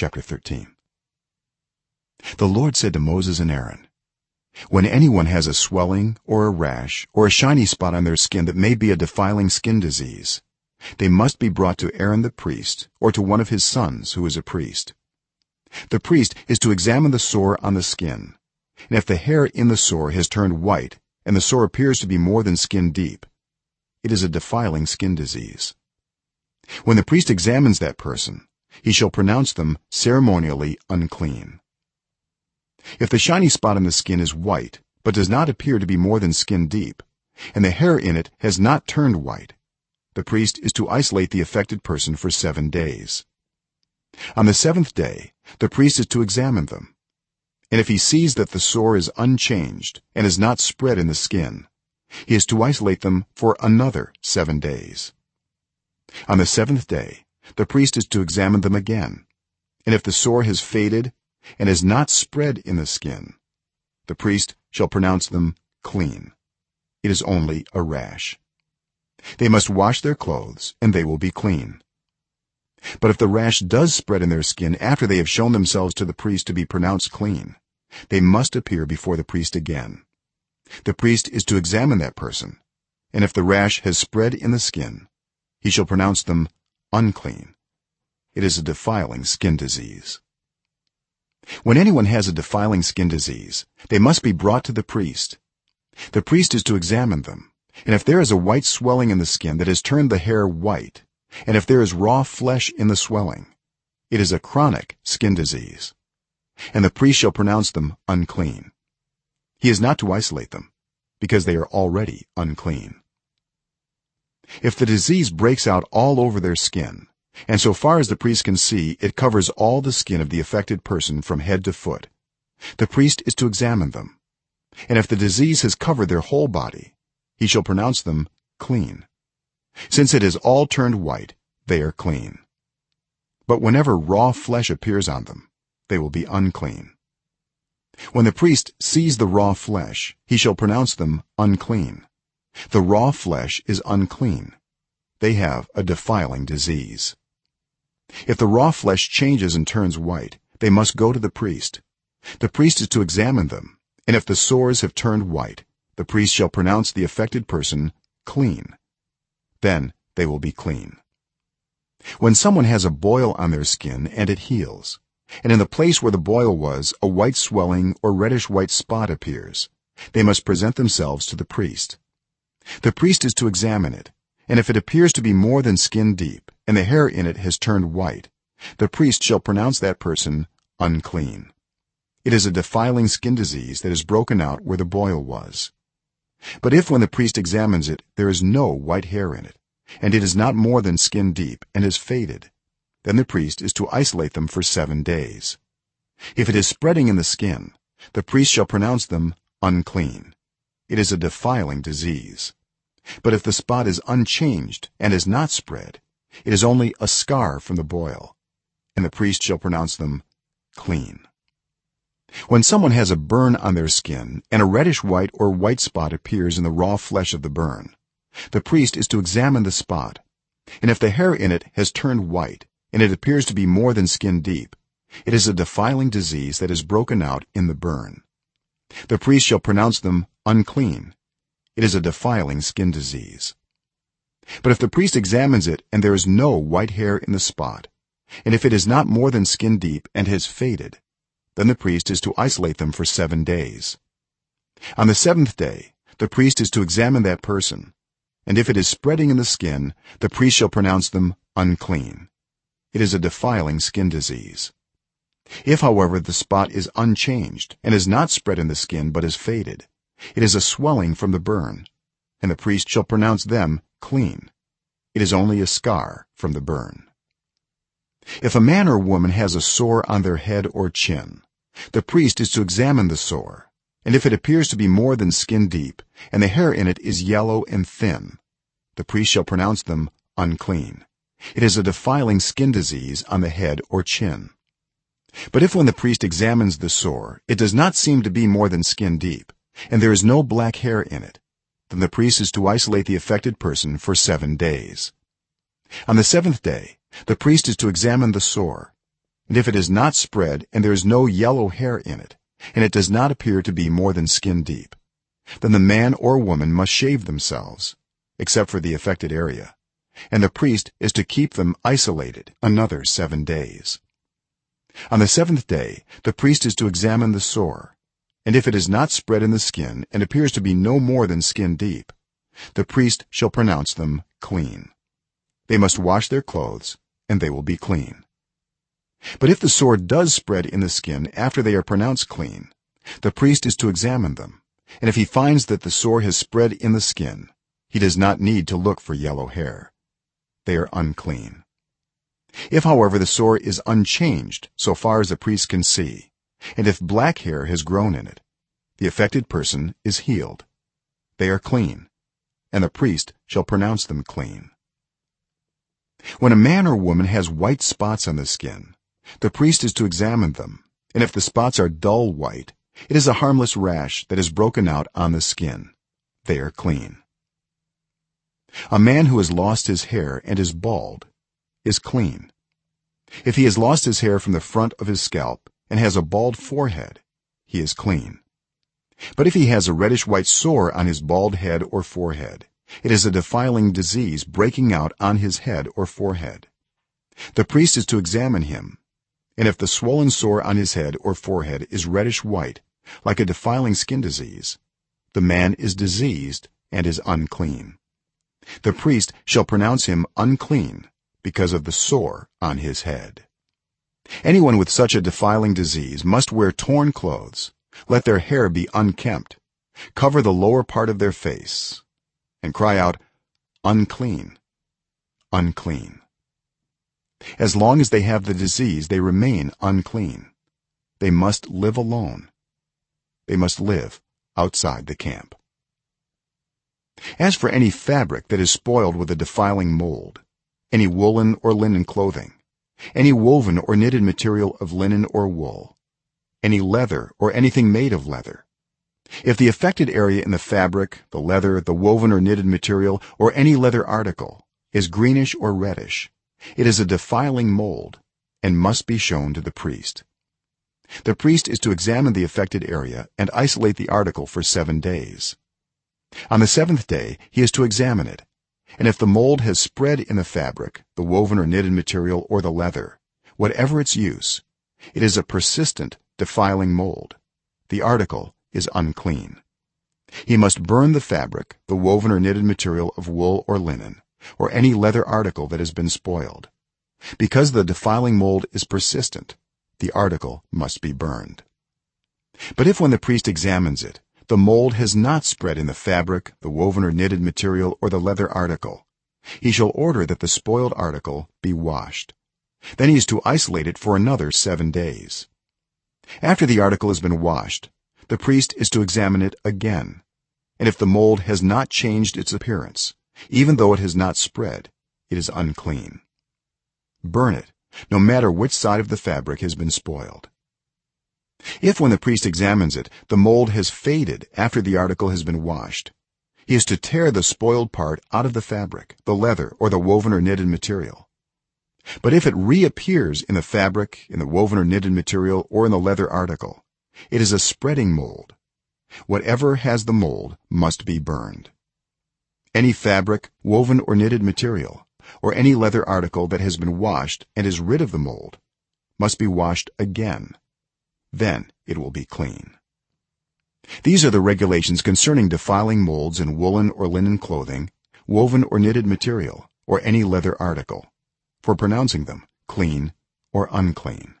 chapter 13 the lord said to moses and aaron when anyone has a swelling or a rash or a shiny spot on their skin that may be a defiling skin disease they must be brought to aaron the priest or to one of his sons who is a priest. The priest is to examine the sore on the skin and if the hair in the sore has turned white and the sore appears to be more than skin deep it is a defiling skin disease. When the priest examines that person he shall pronounce them ceremonially unclean. If the shiny spot on the skin is white but does not appear to be more than skin deep and the hair in it has not turned white the priest is to isolate the affected person for 7 days. On the 7th day the priest is to examine them and if he sees that the sore is unchanged and is not spread in the skin he is to isolate them for another 7 days. On the 7th day the priest is to examine them again. And if the sore has faded and has not spread in the skin the priest shall pronounce them clean. It is only a rash. They must wash their clothes and they will be clean. But if the rash does spread in their skin after they have shown themselves to the priest to be pronounced clean they must appear before the priest again. The priest is to examine that person. And if the rash has spread in the skin he shall pronounce them unclean. It is a defiling skin disease. When anyone has a defiling skin disease they must be brought to the priest. The priest is to examine them. And if there is a white swelling in the skin that has turned the hair white and if there is raw flesh in the swelling it is a chronic skin disease. And the priest shall pronounce them unclean. He is not to isolate them because they are already unclean if the disease breaks out all over their skin and so far as the priest can see it covers all the skin of the affected person from head to foot the priest is to examine them. And if the disease has covered their whole body he shall pronounce them clean. Since it has all turned white they are clean. But whenever raw flesh appears on them they will be unclean. When the priest sees the raw flesh he shall pronounce them unclean the raw flesh is unclean. They have a defiling disease. If the raw flesh changes and turns white they must go to the priest. The priest is to examine them and if the sores have turned white the priest shall pronounce the affected person clean. Then they will be clean. When someone has a boil on their skin and it heals and in the place where the boil was a white swelling or reddish white spot appears they must present themselves to the priest the priest is to examine it and if it appears to be more than skin deep and the hair in it has turned white the priest shall pronounce that person unclean. It is a defiling skin disease that has broken out where the boil was. But if when the priest examines it there is no white hair in it and it is not more than skin deep and has faded then the priest is to isolate them for 7 days. If it is spreading in the skin the priest shall pronounce them unclean. It is a defiling disease but if the spot is unchanged and is not spread it is only a scar from the boil and the priest shall pronounce them clean. When someone has a burn on their skin and a reddish white or white spot appears in the raw flesh of the burn the priest is to examine the spot and if the hair in it has turned white and it appears to be more than skin deep it is a defiling disease that has broken out in the burn. The priest shall pronounce them unclean it is a defiling skin disease. But if the priest examines it and there is no white hair in the spot and if it is not more than skin deep and has faded then the priest is to isolate them for 7 days. On the 7th day the priest is to examine that person and if it is spreading in the skin the priest shall pronounce them unclean. It is a defiling skin disease. If however the spot is unchanged and is not spread in the skin but is faded it is a swelling from the burn and the priest shall pronounce them clean. It is only a scar from the burn. If a man or woman has a sore on their head or chin the priest is to examine the sore and if it appears to be more than skin deep and the hair in it is yellow and thin the priest shall pronounce them unclean. It is a defiling skin disease on the head or chin. But if when the priest examines the sore it does not seem to be more than skin deep and there is no black hair in it then the priest is to isolate the affected person for 7 days. On the 7th day the priest is to examine the sore and if it is not spread and there is no yellow hair in it and it does not appear to be more than skin deep then the man or woman must shave themselves except for the affected area and the priest is to keep them isolated another 7 days. On the 7th day the priest is to examine the sore and if it is not spread in the skin and appears to be no more than skin deep the priest shall pronounce them clean. They must wash their clothes and they will be clean. But if the sore does spread in the skin after they are pronounced clean the priest is to examine them. And if he finds that the sore has spread in the skin he does not need to look for yellow hair. They are unclean. If however the sore is unchanged so far as the priest can see and if black hair has grown in it the affected person is healed. They are clean and the priest shall pronounce them clean. When a man or woman has white spots on the skin the priest is to examine them and if the spots are dull white it is a harmless rash that has broken out on the skin. They are clean. A man who has lost his hair and is bald is clean. If he has lost his hair from the front of his scalp and has a bald forehead he is clean. But if he has a reddish white sore on his bald head or forehead it is a defiling disease breaking out on his head or forehead. The priest is to examine him and if the swollen sore on his head or forehead is reddish white like a defiling skin disease the man is diseased and is unclean. The priest shall pronounce him unclean because of the sore on his head anyone with such a defiling disease must wear torn clothes. Let their hair be unkempt. Cover the lower part of their face and cry out unclean. Unclean. As long as they have the disease they remain unclean. They must live alone. They must live outside the camp. As for any fabric that is spoiled with a defiling mold any woolen or linen clothing any woven or knitted material of linen or wool any leather or anything made of leather. If the affected area in the fabric the leather the woven or knitted material or any leather article is greenish or reddish it is a defiling mold and must be shown to the priest. The priest is to examine the affected area and isolate the article for 7 days. On the 7th day he is to examine it and if the mold has spread in the fabric the woven or knitted material or the leather whatever its use it is a persistent defiling mold. The article is unclean. He must burn the fabric the woven or knitted material of wool or linen or any leather article that has been spoiled. Because the defiling mold is persistent the article must be burned. But if when the priest examines it the mold has not spread in the fabric the woven or knitted material or the leather article. He shall order that the spoiled article be washed. Then he is to isolate it for another 7 days. After the article has been washed the priest is to examine it again. And if the mold has not changed its appearance even though it has not spread it is unclean. Burn it no matter which side of the fabric has been spoiled if when the priest examines it the mold has faded after the article has been washed he is to tear the spoiled part out of the fabric the leather or the woven or knitted material. But if it reappears in the fabric in the woven or knitted material or in the leather article it is a spreading mold. Whatever has the mold must be burned. Any fabric woven or knitted material or any leather article that has been washed and is rid of the mold must be washed again then it will be clean. These are the regulations concerning defiling molds in woolen or linen clothing woven or knitted material or any leather article for pronouncing them clean or unclean